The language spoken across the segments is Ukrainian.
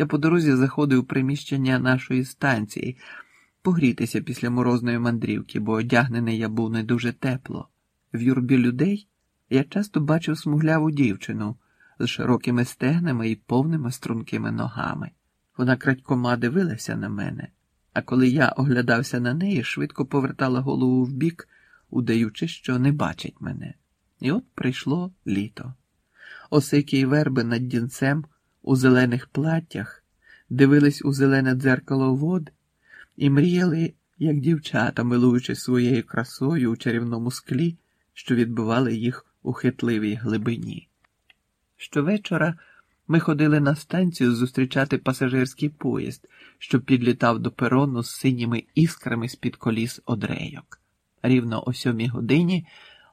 Я по дорозі заходив у приміщення нашої станції погрітися після морозної мандрівки, бо одягнений я був не дуже тепло. В юрбі людей я часто бачив смугляву дівчину з широкими стегнами і повними стрункими ногами. Вона крадькома дивилася на мене, а коли я оглядався на неї, швидко повертала голову вбік, удаючи, що не бачить мене. І от прийшло літо. Осики й верби над дінцем у зелених платтях дивились у зелене дзеркало вод і мріяли, як дівчата, милуючи своєю красою у чарівному склі, що відбивали їх у хитливій глибині. Щовечора ми ходили на станцію зустрічати пасажирський поїзд, що підлітав до перону з синіми іскрами з-під коліс одрейок. Рівно о сьомій годині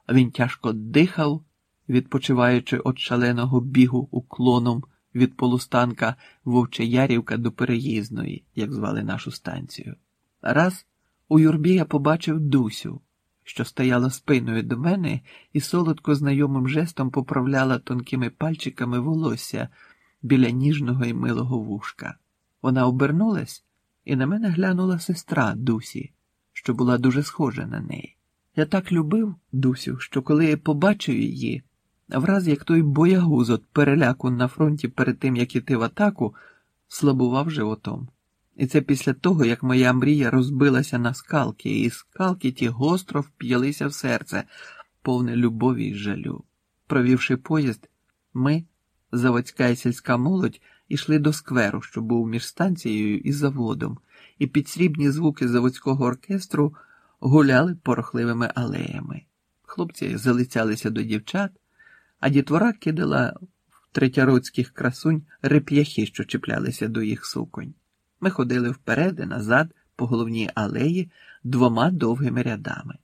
він тяжко дихав, відпочиваючи від шаленого бігу уклоном від полустанка Вовчеярівка до переїзної, як звали нашу станцію. Раз у юрбі я побачив Дусю, що стояла спиною до мене і солодко знайомим жестом поправляла тонкими пальчиками волосся біля ніжного і милого вушка. Вона обернулась, і на мене глянула сестра Дусі, що була дуже схожа на неї. Я так любив Дусю, що коли я побачив її, враз як той боягуз от переляку на фронті перед тим, як іти в атаку, слабував животом. І це після того, як моя мрія розбилася на скалки, і скалки ті гостро вп'ялися в серце, повне любові й жалю. Провівши поїзд, ми, заводська і сільська молодь, ішли до скверу, що був між станцією і заводом, і під срібні звуки заводського оркестру гуляли порохливими алеями. Хлопці залицялися до дівчат, а дітвора кидала в третяродських красунь реп'яхи, що чіплялися до їх суконь. Ми ходили вперед і назад по головній алеї двома довгими рядами,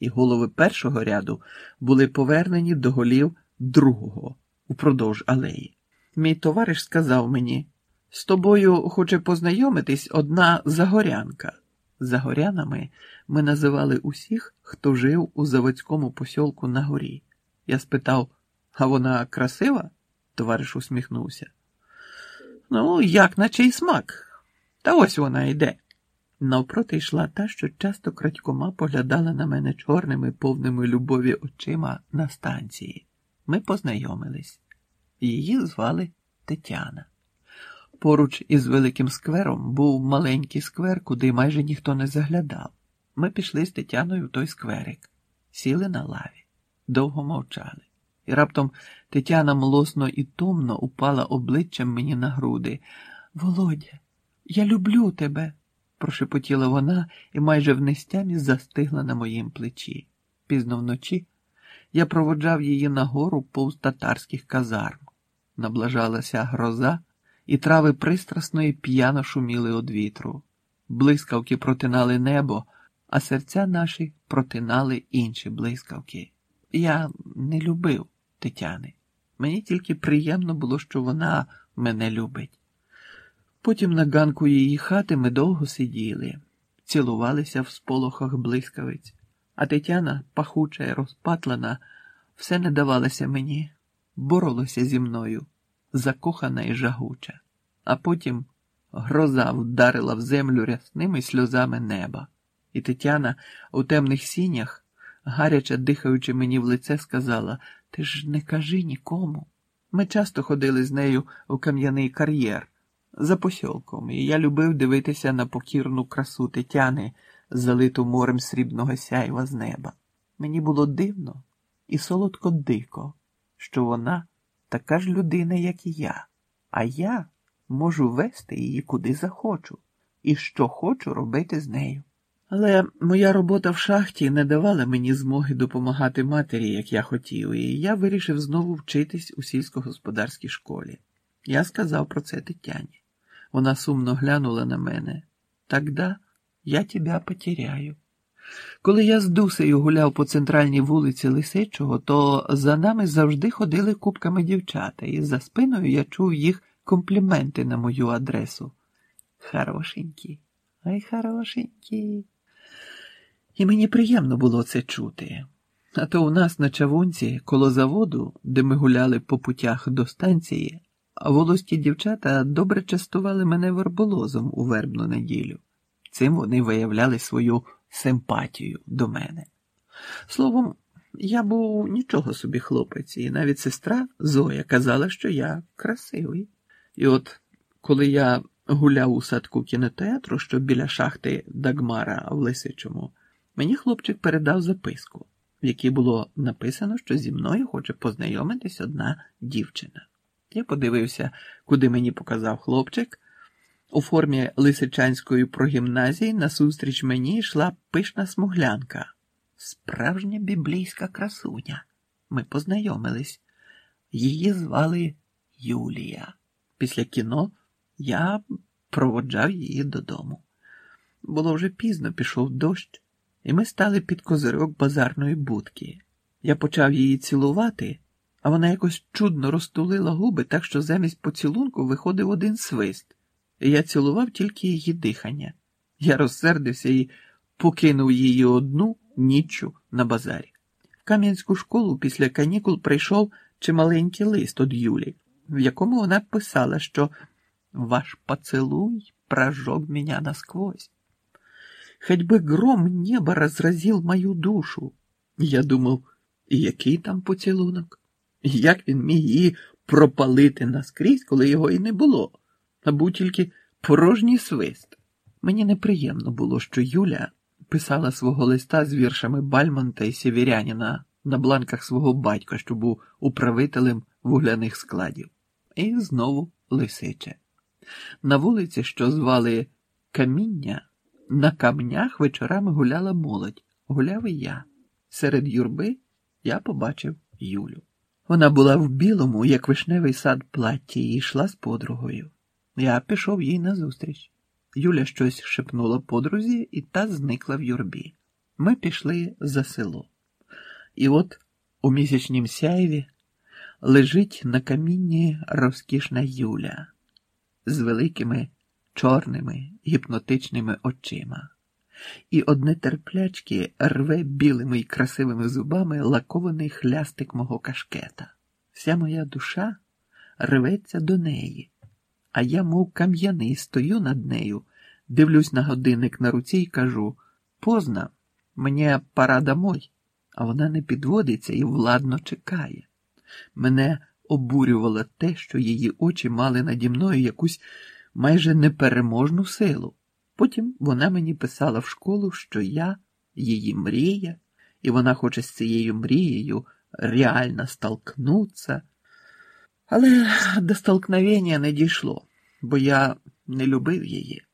і голови першого ряду були повернені до голів другого упродовж алеї. Мій товариш сказав мені: з тобою хоче познайомитись одна загорянка. Загорянами ми називали усіх, хто жив у заводському посілку на горі. Я спитав, а вона красива? Товариш усміхнувся. Ну, як на чий смак. Та ось вона йде. Навпроти йшла та, що часто крадькома поглядала на мене чорними, повними любові очима на станції. Ми познайомились. Її звали Тетяна. Поруч із великим сквером був маленький сквер, куди майже ніхто не заглядав. Ми пішли з Тетяною в той скверик, сіли на лаві, довго мовчали. І раптом Тетяна млосно і томно упала обличчям мені на груди. Володя, я люблю тебе, прошепотіла вона і майже в нестямі застигла на моїм плечі. Пізно вночі я проводжав її нагору повз татарських казарм. Наближалася гроза, і трави пристрасно і п'яно шуміли від вітру. Блискавки протинали небо, а серця наші протинали інші блискавки. Я не любив Тетяни. Мені тільки приємно було, що вона мене любить. Потім на ганку її хати ми довго сиділи, цілувалися в сполохах блискавиць, а Тетяна, пахуча розпатлана, все не давалася мені, боролася зі мною, закохана і жагуча, а потім гроза вдарила в землю рясними сльозами неба, і Тетяна у темних сінях, гаряче дихаючи мені в лице, сказала: Ти ж не кажи нікому. Ми часто ходили з нею у кам'яний кар'єр за посілком, і я любив дивитися на покірну красу Тетяни, залиту морем срібного сяйва з неба. Мені було дивно і солодко дико, що вона така ж людина, як і я, а я можу вести її куди захочу, і що хочу робити з нею. Але моя робота в шахті не давала мені змоги допомагати матері, як я хотів, і я вирішив знову вчитись у сільськогосподарській школі. Я сказав про це Тетяні. Вона сумно глянула на мене. Тогда я тебе потеряю. Коли я з Дусею гуляв по центральній вулиці Лисичого, то за нами завжди ходили купками дівчата, і за спиною я чув їх компліменти на мою адресу. Хорошенькі, ай хорошенькі. І мені приємно було це чути. А то у нас на чавунці, коло заводу, де ми гуляли по путях до станції, волості дівчата добре частували мене верболозом у вербну неділю. Цим вони виявляли свою симпатію до мене. Словом, я був нічого собі хлопець, і навіть сестра Зоя казала, що я красивий. І от коли я гуляв у садку кінотеатру, що біля шахти Дагмара в Лисичому, мені хлопчик передав записку, в якій було написано, що зі мною хоче познайомитись одна дівчина. Я подивився, куди мені показав хлопчик. У формі Лисичанської прогімназії назустріч мені йшла пишна смуглянка. Справжня біблійська красуня. Ми познайомились. Її звали Юлія. Після кіно я проводжав її додому. Було вже пізно пішов дощ, і ми стали під козирок базарної будки. Я почав її цілувати, а вона якось чудно розтулила губи, так що замість поцілунку виходив один свист. І я цілував тільки її дихання. Я розсердився і покинув її одну ніччю на базарі. В Кам'янську школу після канікул прийшов чималенький лист від Юлі, в якому вона писала, що ваш поцелуй прожег меня насквозь. Хоть бы гром неба разразил мою душу. Я думав, який там поцілунок? Як він міг її пропалити наскрізь, коли його і не було, а був тільки порожній свист. Мені неприємно було, що Юля писала свого листа з віршами Бальмонта і Сєвєряніна на бланках свого батька, що був управителем вугляних складів, і знову лисиче. На вулиці, що звали Каміння, на камнях вечорами гуляла молодь, гуляв і я. Серед юрби я побачив Юлю. Вона була в білому, як вишневий сад платті, і йшла з подругою. Я пішов їй назустріч. Юля щось шепнула подрузі, і та зникла в юрбі. Ми пішли за село. І от у місячнім сяйві лежить на камінні розкішна Юля з великими чорними гіпнотичними очима, і одне терплячки рве білими й красивими зубами лакований хлястик мого кашкета. Вся моя душа рветься до неї, а я, мов кам'яний, стою над нею, дивлюсь на годинник на руці і кажу позна, мені пора домой, а вона не підводиться і владно чекає. Мене обурювало те, що її очі мали наді мною якусь майже непереможну силу. Потім вона мені писала в школу, що я її мрія, і вона хоче з цією мрією реально столкнутися. Але до столкновення не дійшло, бо я не любив її.